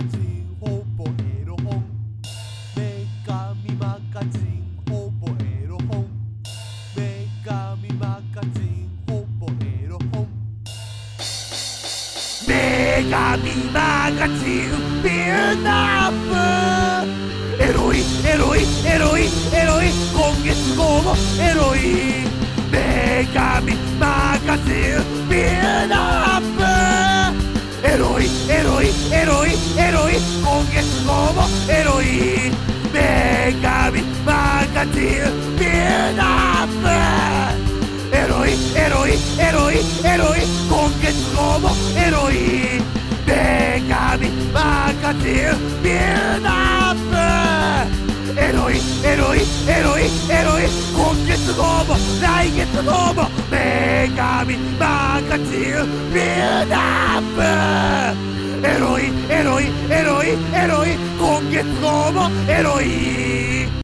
ガジンほぼエロ本。女神マガジンほぼエロ本。女神マガジンほぼエロ本。女神マガジンビルナップ。エロいエロいエロいエロい。今月号もエロい。女神ロいエロいエロいエロい。今月号もエロい。女神マガジンビルナップ。エロいエロいエロいエロい。今月号もエロい。女神マガジンビルナップ。エロいエロいエロいエロい。今月号も来月号も女神マガジンビルナップ。ロいエロいエロい今月号もエロい